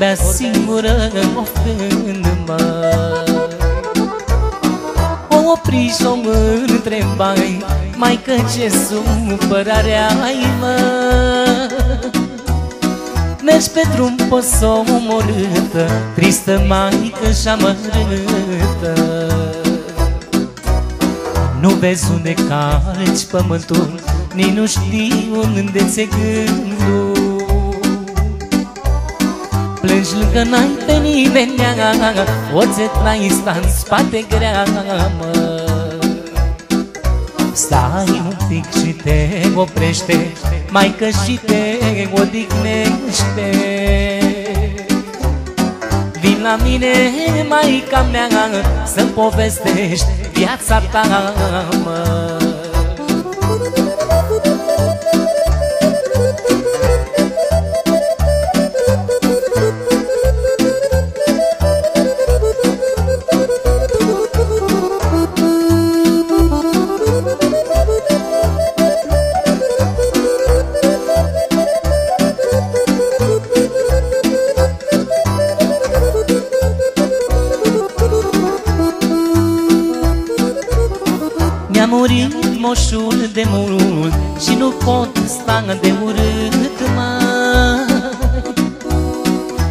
Vorbea singură oftându-mă O opri și o întrebai Mai că ce supărare ai mă. Mergi pe drum poți-o omorâtă Tristă maică și amărâtă. Nu vezi unde calci pământul Nici nu știi unde ți-e gândul Plângi lângă n-ai pe nimeni O ți n-ai sta în spate grea mă. Stai un pic și te oprește Mai că și te odihnește. Vin la mine, maica mea Să-mi povestești viața ta, mă moșul de mult Și nu pot sta de urât, mă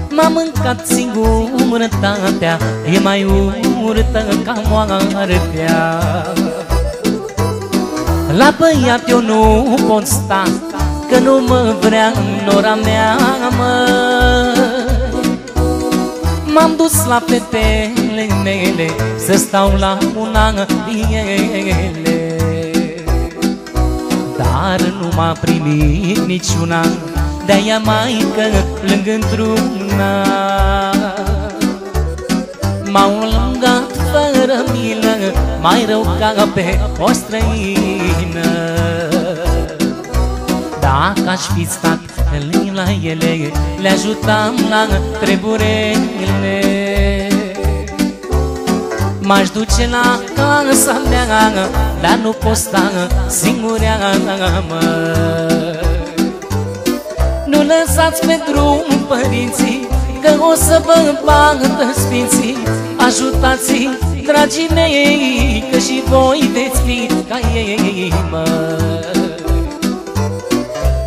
M-am mâncat singurătatea E mai urâtă ca moartea. La băiat eu nu pot sta Că nu mă vrea în ora mea, mă. M-am dus la fetele mele Să stau la un an ele dar nu m-a primit niciuna De-aia maică plâng într-una. M-au lăungat fără milă Mai rău ca pe o străină. Dacă aș fi stat la ele Le ajutam la treburile. M-aș duce la casa mea Dar nu pot sta singurea mă Nu lăsați pe drum părinții Că o să vă bată sfinții. Ajutați-i, dragii mei Că și voi veți fi ca ei, mă.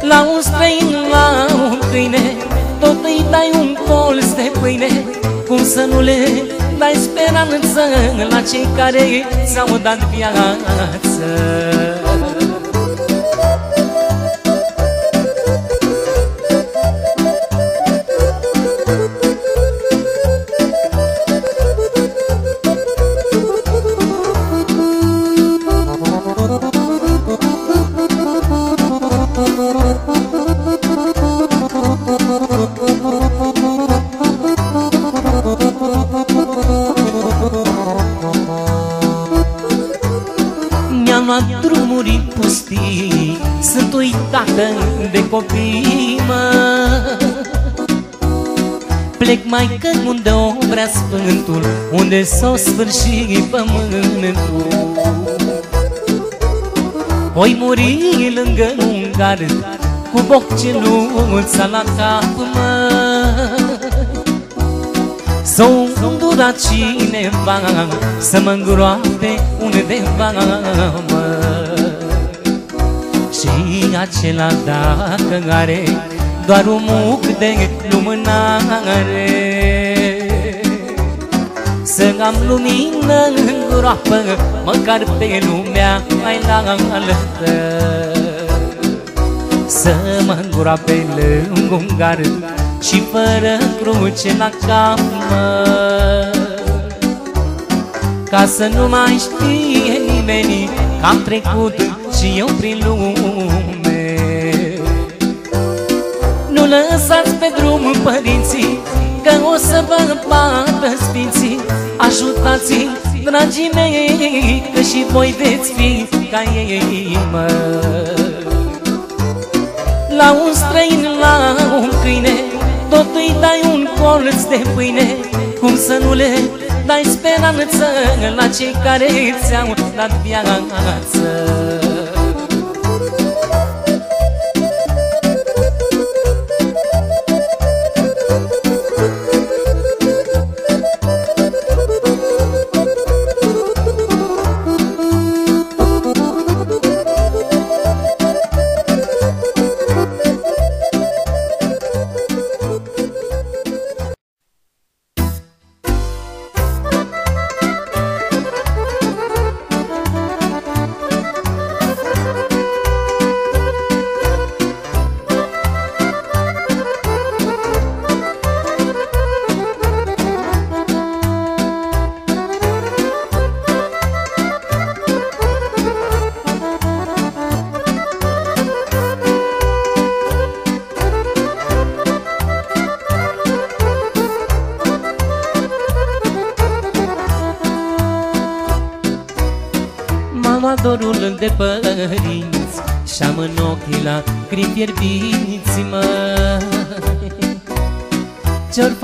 La un străin, la un câine Tot îi dai un colț de pâine. Cum să nu le dai speranță la cei care ți-au dat viață copii, mă. Plec mai că unde o vrea sfântul Unde s-o sfârși pământul. Oi muri lângă un gard Cu bocceluța la cap, mă. S-o îndurat cineva Să mă îngroape undeva, mă și acela dacă are Doar un muc de lumânare. Să am lumină în groapă Măcar pe lumea mai înaltă. Să mă îngroape lângă un gard Și fără cruce la cap Ca să nu mai știe nimeni Că am trecut și eu prin lume. Nu lăsați pe drum părinții Că o să vă bată sfinții. Ajutați-i, dragii mei Că și voi veți fi ca ei, mă. La un străin, la un câine Tot îi dai un colț de pâine. Cum să nu le Dai speranță la cei care ți-au dat viață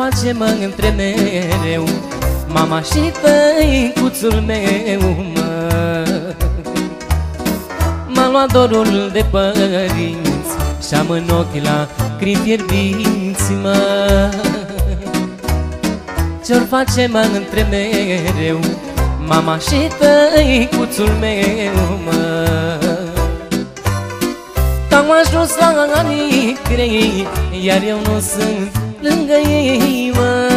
Ce-or face, mă, între mereu. Mama și tăicuțul meu, mă. M-a luat dorul de părinți Și-am în ochii la fierbinți, mă. Ce-or face, mă, între mereu? Mama și tăicuțul meu, mă. Am ajuns la anii grei Iar eu nu sunt lângă ei, mă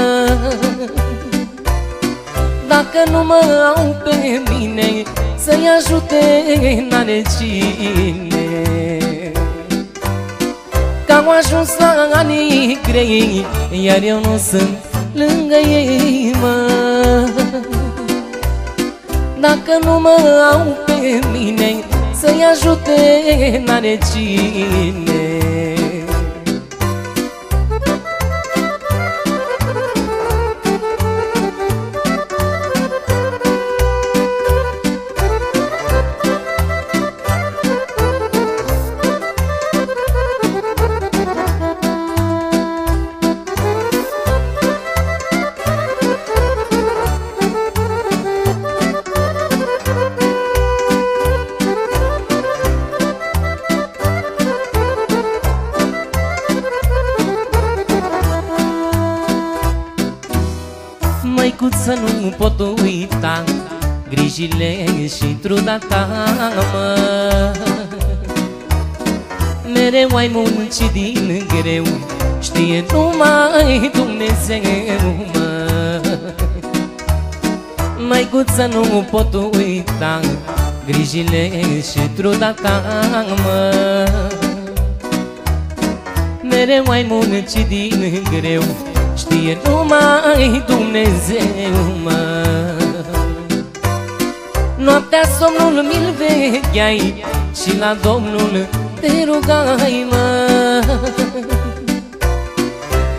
Dacă nu mă au pe mine Să-i ajute n-are cine Că am ajuns la anii grei Iar eu nu sunt lângă ei, mă dacă nu mă au pe mine Să-i ajute n-are cine Grijile și truda ta, mă. Mereu ai muncit din greu Știe numai Dumnezeu, mă. Măicuță, nu pot uita Grijile și truda ta, mă. Mereu ai muncit din greu Știe numai Dumnezeu, mă Noaptea somnul mi-l vecheai Și la Domnul te rugai, mă.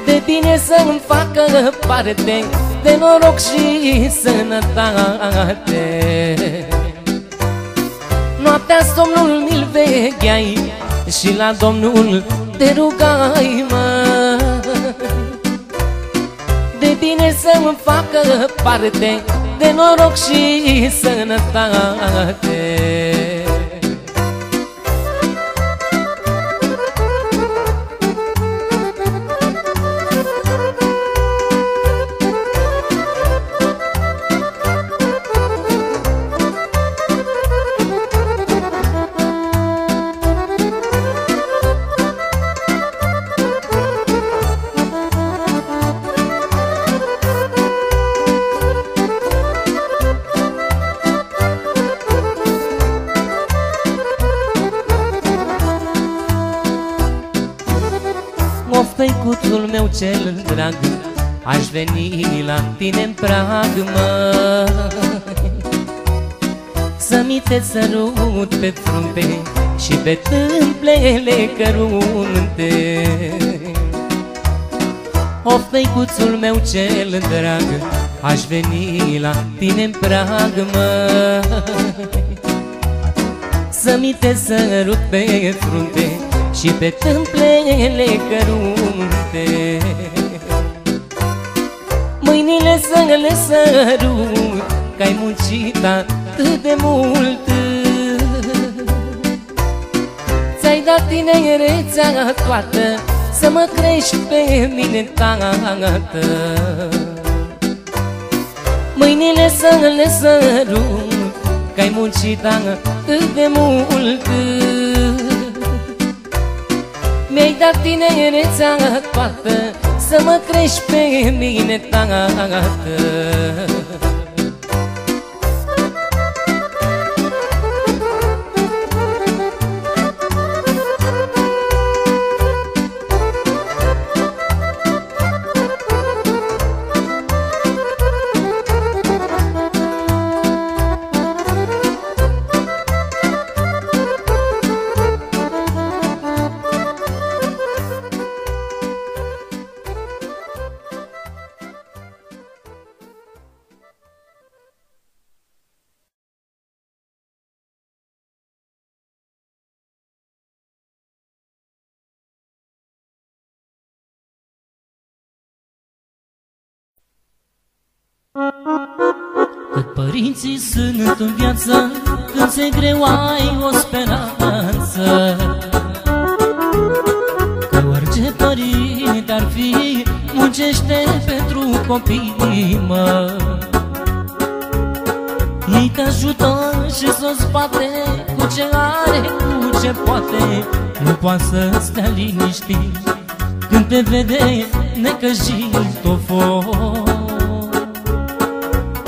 De bine să-mi facă parte De noroc și sănătate. Noaptea somnul mi-l vecheai Și la Domnul te rugai, mă. Bine să-mi facă parte De noroc și sănătate cel drag Aș veni la tine în prag, mă. Să mi te sărut pe frunte Și pe tâmplele cărunte. Of, tăicuțul meu cel drag Aș veni la tine în prag, mă. Să mi te sărut pe frunte și pe tâmplele cărunte. Mâinile să le sărut Că ai muncit atât de mult. Ți-ai dat tinerețea toată Să mă crești pe mine, tată. Mâinile să le sărut Că ai muncit atât de mult Mi-ai dat tinerețea toată Să mă crești pe mine, tată Cât părinții sunt în viață Când se greu ai o speranță. Că orice părinte ar fi Muncește pentru copii, mă. Ei te ajută și s-o spate Cu ce are, cu ce poate. Nu poate să stea liniștit Când te vede necăjit o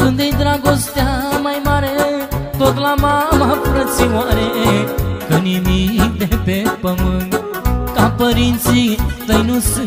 fost când e dragostea mai mare Tot la mama frățioare Că nimic de pe pământ Ca părinții tăi nu sunt,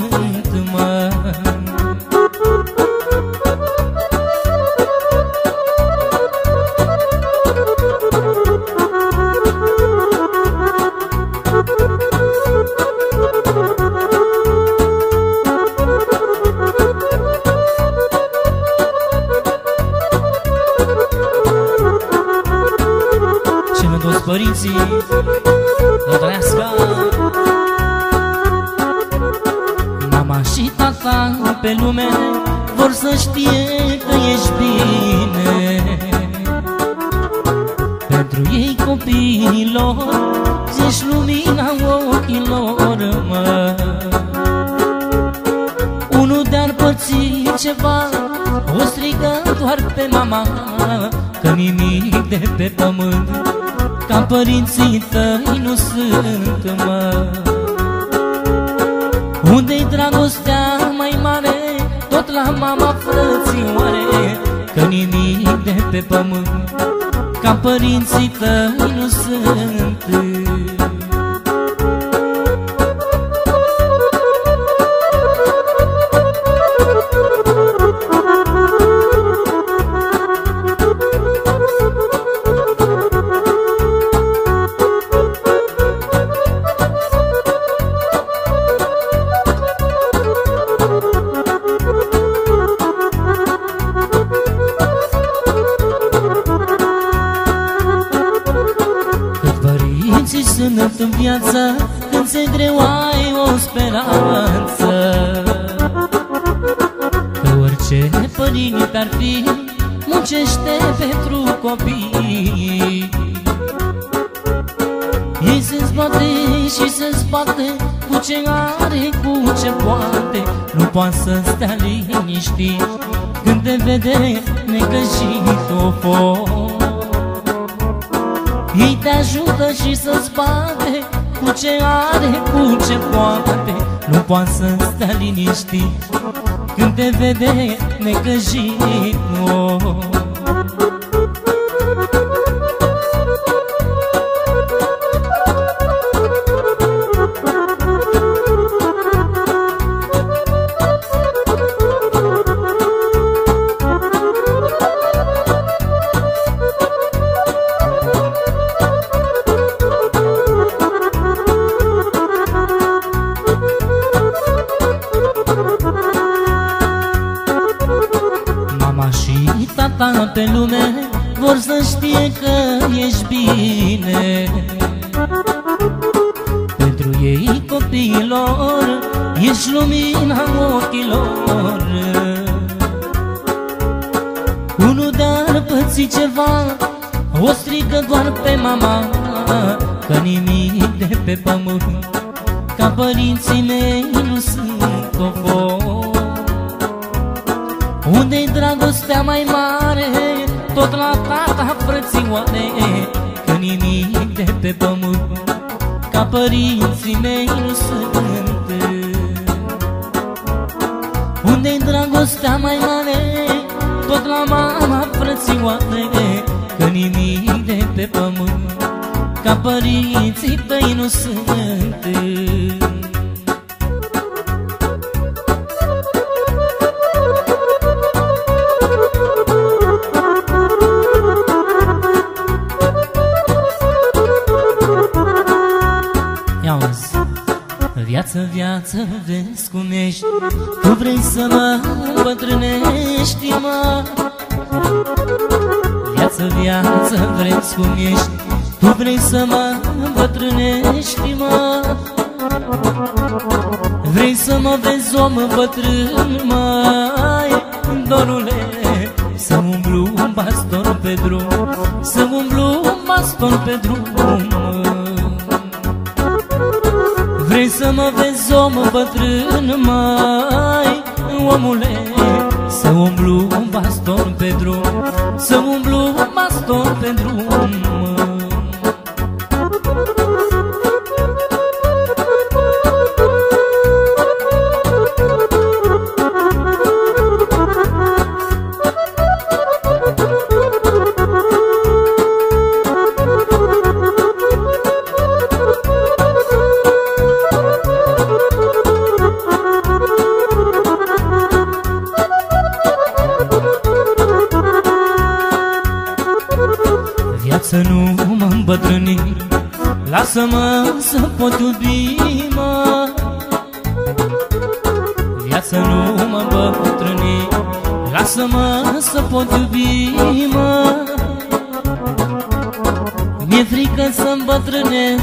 Tot la mama frățioare Că nimic de pe pământ Ca părinții tăi nu sunt și se zbate Cu ce are, cu ce poate Nu poate să stea liniștit Când te vede necăjit o foc ei te ajută și să-ți bate Cu ce are, cu ce poate Nu poate să stea liniștit Când te vede necăjit oh. Pe lume Vor să știe Unde-i dragostea mai mare? Tot la tata frățioare Că nimic de pe pământ Ca părinții mei nu sunt Unde-i dragostea mai mare? Tot la mama frățioare Că nimic de pe pământ Ca părinții tăi nu sunt Viață, viață, vezi cum ești. Tu vrei să mă îmbătrânești, mă? Viață, viață, vreți cum ești. Tu vrei să mă îmbătrânești, mă? Vrei să mă vezi om bătrân, mai Dorule, să umblu un baston pe drum Să umblu un baston pe drum, mă Vrei să mă vezi om bătrân mai Omule? Să umblu un baston pe drum Să umblu un baston pe drum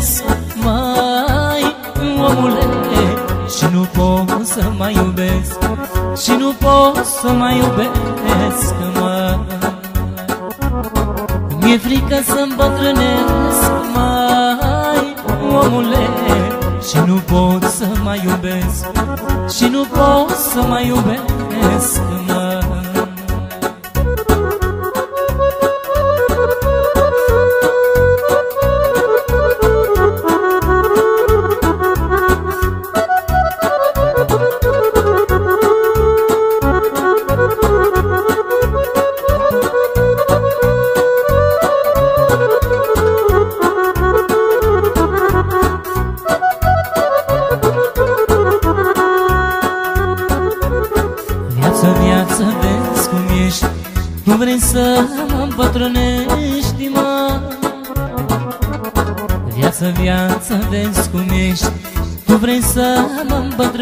îmbătrânesc, mai omule Și nu pot să mai iubesc Și nu pot să mai iubesc, mă. Mi-e frică să îmbătrânesc, mai omule Și nu pot să mai iubesc Și nu pot să mai iubesc să vezi cum ești. Tu vrei să mă îmbăt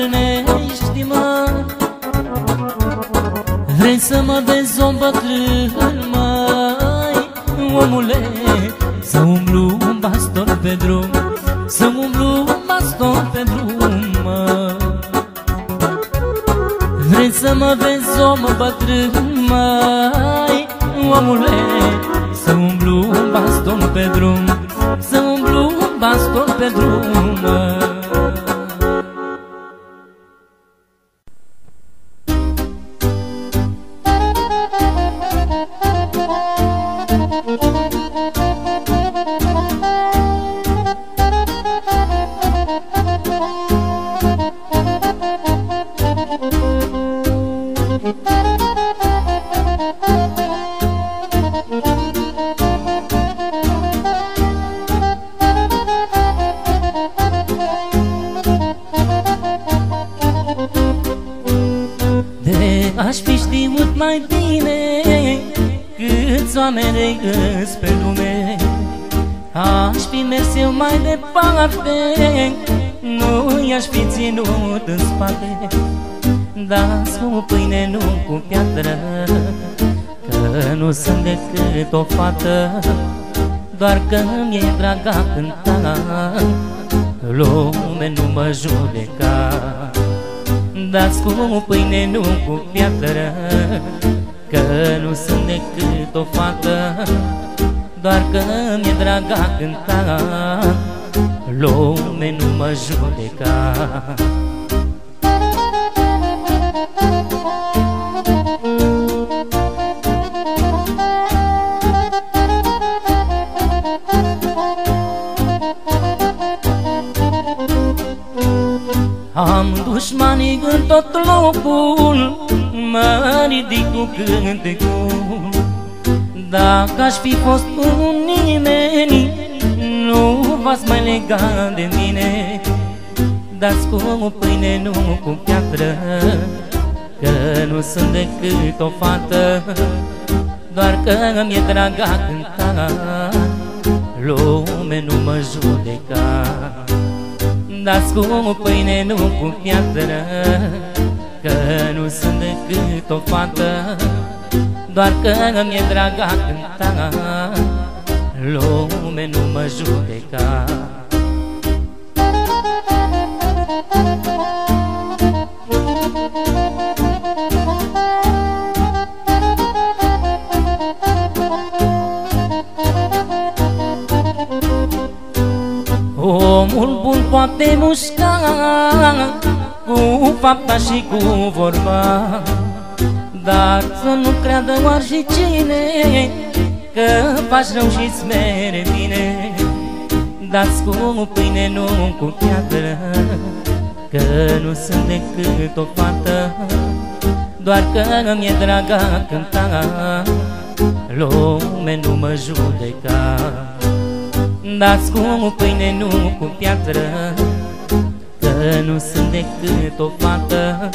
că mi-e draga cânta Lume nu mă judeca. Dați cu pâine, nu cu piatră Că nu sunt decât o fată. Doar că mi-e draga cânta Lume nu mă judeca Am dușmanii în tot locul Mă ridic cu cântecul Dacă aș fi fost un nimeni Nu v-ați mai lega de mine. Dați cu pâine, nu cu piatră Că nu sunt decât o fată. Doar că mi-e draga cânta Lume nu mă judeca Dați cu pâine, nu cu piatră Că nu sunt decât o fată Doar că mi-e draga cânta. Lume nu mă judeca. Omul bun poate mușca Cu fapta și cu vorba. Dar să nu creadă oar și cine Că faci rău și-ți mere bine. Dați cu pâine, nu cu piatră Că nu sunt decât o fată. Doar că mi-e draga cânta Lume nu mă judeca Dați cu pâine, nu cu piatră Că nu sunt decât o fată.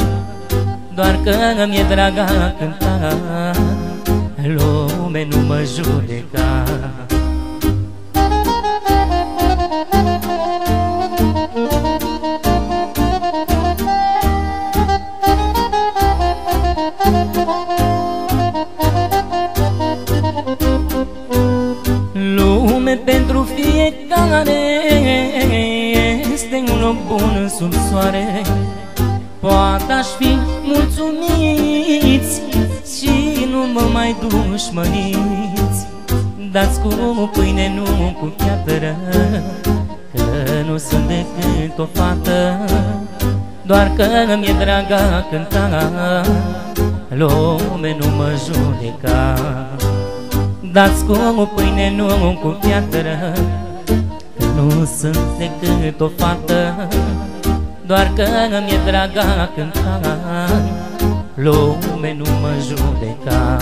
Doar că mi-e draga cânta Lume nu mă judeca fiecare Este un loc bun sub soare. Poate aș fi mulțumiți Și nu mă mai dușmăniți. Dați cu pâine, nu cu piatră Că nu sunt decât o fată. Doar că mi-e draga cânta Lume nu mă judeca. Dați cu pâine, nu cu piatră Că nu sunt decât o fată Doar că mi-e draga cânta Lume nu mă judeca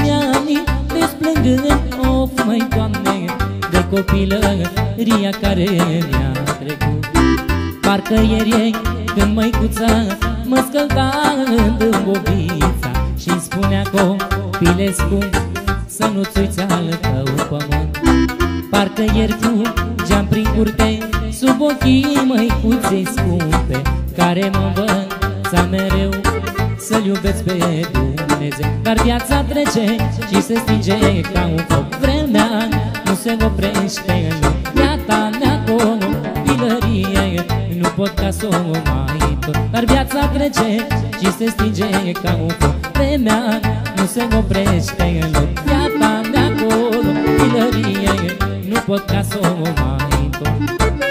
rând Și îmi amintesc plângând O, măi, Doamne, de copilăria care mi-a trecut. Parcă ieri e când măicuța mă scălda în bobița Și-mi spunea copilescu să nu-ți uiți al tău pământ. Parcă ieri cu geam prin curte Sub ochii măicuței scumpe Care mă învăța mereu să-L iubeți pe Dumnezeu. Dar viața trece și se stinge ca un foc. Vremea nu se oprește Neata, neaco, pilărie Nu pot ca să o mai tot. Dar viața trece și se stinge ca un foc. Vremea nu se oprește Neata, neaco, pilărie Nu pot ca să o mai tot.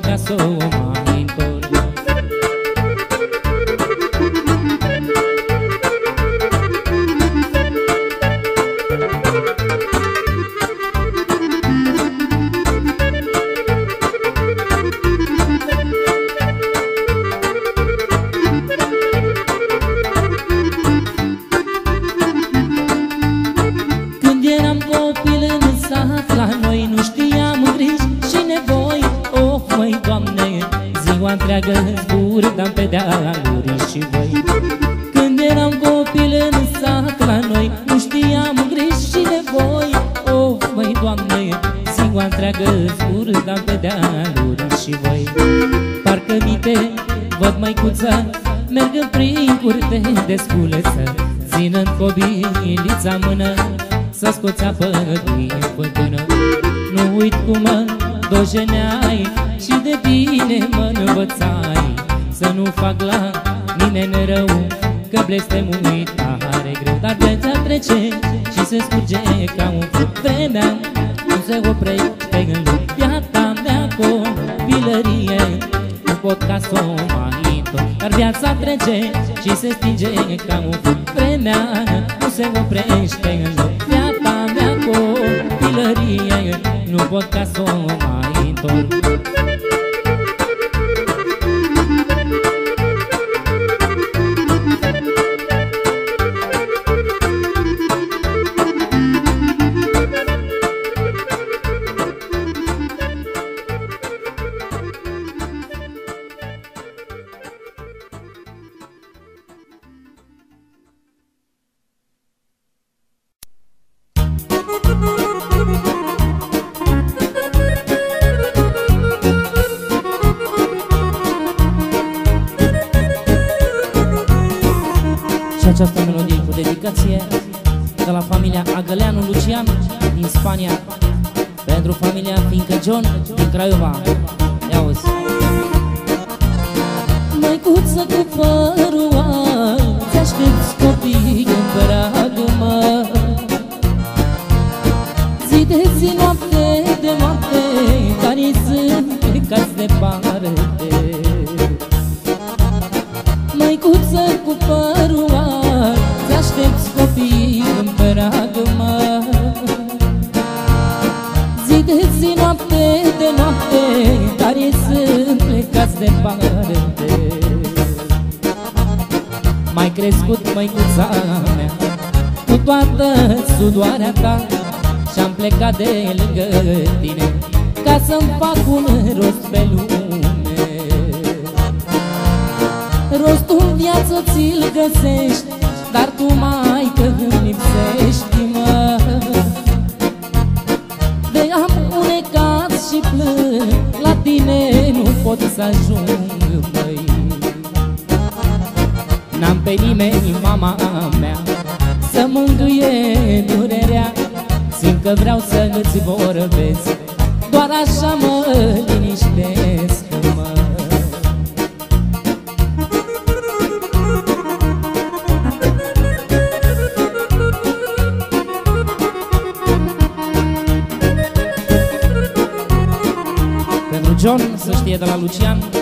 nunca sou uma trece și se scurge ca un furt Vremea nu se oprește în lumea ta de acolo Vilărie, nu pot ca să o mai Dar viața trece și se stinge ca un furt Vremea nu se oprește în lumea ta de acolo Vilărie, nu pot ca să o mai întorc Crăciun din Craiova. Ia uzi. Măicuță cu părua, ți-aștepți copii în pragul mă. Zi de zi, noapte de noapte, care sunt plecați de pare. Plecați departe Mai crescut măicuța mea Cu toată sudoarea ta Și-am plecat de lângă tine Ca să-mi fac un rost pe lume. Rostul în viață ți-l găsești Dar tu mai că îmi lipsești, să ajung, măi N-am pe nimeni, mama mea Să mângâie durerea. Simt că vreau să îți vorbesc John, să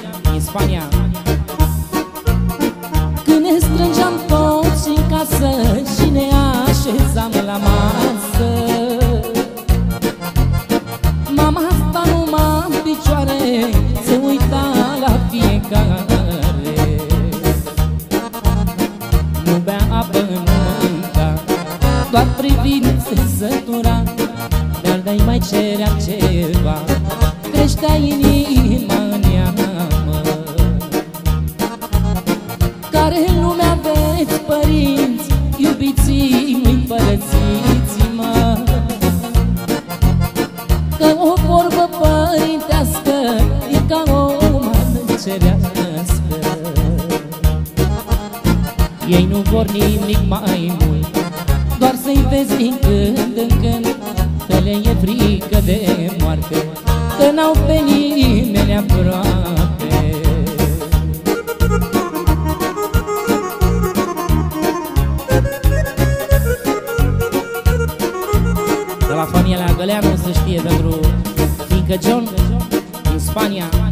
ca o mană cerească. Ei nu vor nimic mai mult Doar să-i vezi din când în când. Că le e frică de moarte Că n-au pe nimeni aproape. De la familia Găleanu să știe pentru fiindcă John din Spania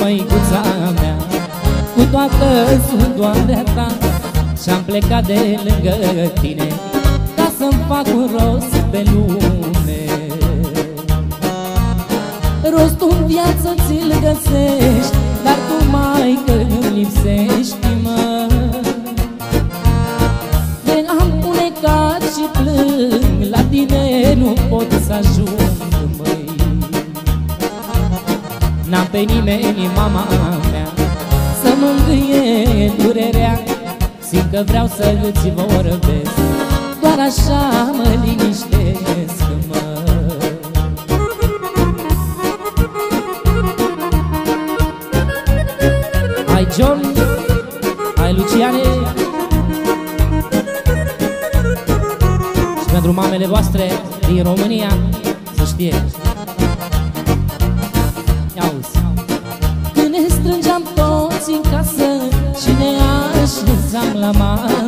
măicuța mea. Cu toată sudoarea ta Și-am plecat de lângă tine Ca să-mi fac un rost pe lume. Rostul în viață ți-l găsești Dar tu mai că îmi lipsești, mă. De am unecat și plâng La tine nu pot să ajung, N-am pe nimeni, mama mea. Să mângâie durerea Simt că vreau să îți vorbesc. Doar așa mă liniștesc, mă. Hai John, hai Luciane. Și pentru mamele voastre din România Să știe toți în casă? Și ne așezam la masă